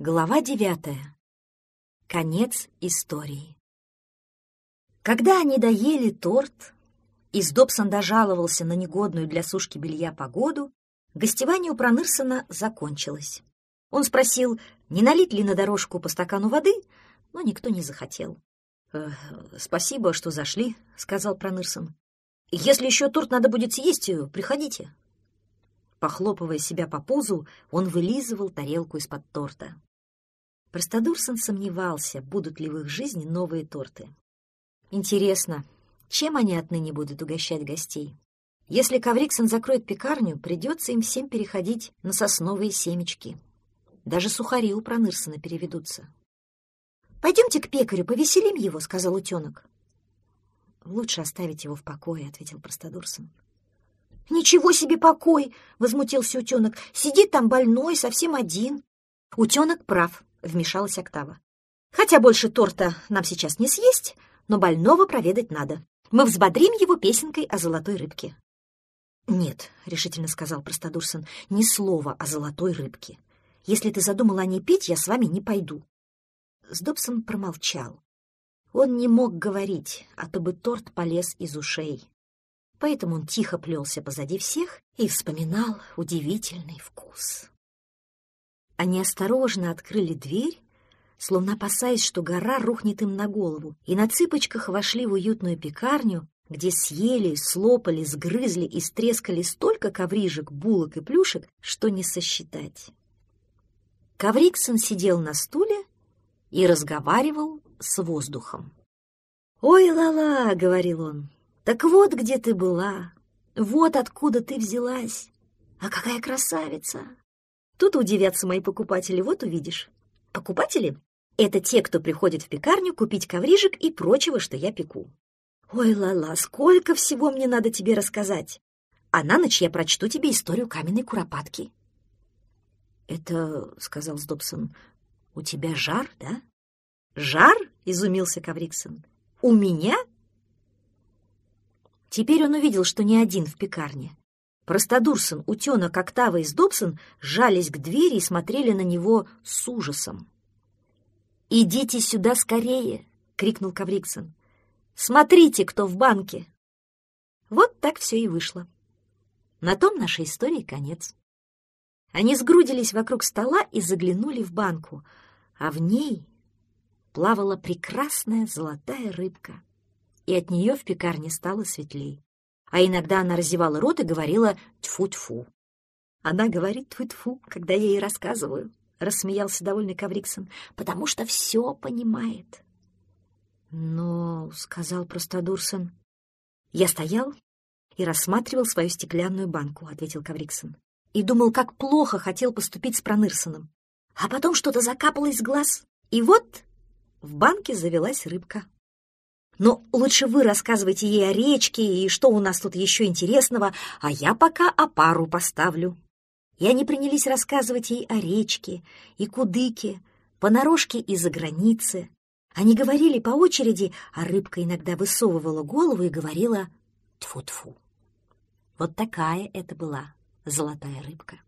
Глава девятая. Конец истории. Когда они доели торт, и Сдобсон дожаловался на негодную для сушки белья погоду, гостевание у Пронырсона закончилось. Он спросил, не налить ли на дорожку по стакану воды, но никто не захотел. «Э, «Спасибо, что зашли», — сказал Пронырсон. «Если еще торт надо будет съесть, приходите». Похлопывая себя по пузу, он вылизывал тарелку из-под торта. Простодурсон сомневался, будут ли в их жизни новые торты. Интересно, чем они отныне будут угощать гостей? Если Кавриксон закроет пекарню, придется им всем переходить на сосновые семечки. Даже сухари у Пронырсона переведутся. «Пойдемте к пекарю, повеселим его», — сказал утенок. «Лучше оставить его в покое», — ответил Простодурсон. «Ничего себе покой!» — возмутился утенок. «Сидит там больной, совсем один». Утенок прав. — вмешалась Октава. «Хотя больше торта нам сейчас не съесть, но больного проведать надо. Мы взбодрим его песенкой о золотой рыбке». «Нет», — решительно сказал Простодурсон, — «ни слова о золотой рыбке. Если ты задумала о ней петь, я с вами не пойду». Сдобсон промолчал. Он не мог говорить, а то бы торт полез из ушей. Поэтому он тихо плелся позади всех и вспоминал удивительный вкус. Они осторожно открыли дверь, словно опасаясь, что гора рухнет им на голову, и на цыпочках вошли в уютную пекарню, где съели, слопали, сгрызли и стрескали столько коврижек, булок и плюшек, что не сосчитать. Ковриксон сидел на стуле и разговаривал с воздухом. «Ой, Лала!» — говорил он. «Так вот где ты была, вот откуда ты взялась. А какая красавица! Тут удивятся мои покупатели, вот увидишь. Покупатели — это те, кто приходит в пекарню купить коврижек и прочего, что я пеку. Ой, Лала, сколько всего мне надо тебе рассказать. А на ночь я прочту тебе историю каменной куропатки. Это, — сказал Сдобсон, — у тебя жар, да? Жар? — изумился Кавриксон. У меня? Теперь он увидел, что не один в пекарне. Простодурсон, утенок, Октава и Сдобсон жались к двери и смотрели на него с ужасом. «Идите сюда скорее!» — крикнул Кавриксон. «Смотрите, кто в банке!» Вот так все и вышло. На том нашей истории конец. Они сгрудились вокруг стола и заглянули в банку, а в ней плавала прекрасная золотая рыбка, и от нее в пекарне стало светлей а иногда она разевала рот и говорила «тьфу-тьфу». Она говорит «тьфу-тьфу», когда я ей рассказываю, — рассмеялся довольный Кавриксон, — потому что все понимает. Но, — сказал простодурсон, — я стоял и рассматривал свою стеклянную банку, — ответил Кавриксон, и думал, как плохо хотел поступить с Пронырсоном. А потом что-то закапало из глаз, и вот в банке завелась рыбка. Но лучше вы рассказывайте ей о речке и что у нас тут еще интересного, а я пока о пару поставлю. И они принялись рассказывать ей о речке и кудыке, понарошке из-за границы. Они говорили по очереди, а рыбка иногда высовывала голову и говорила «тьфу-тьфу». Вот такая это была золотая рыбка.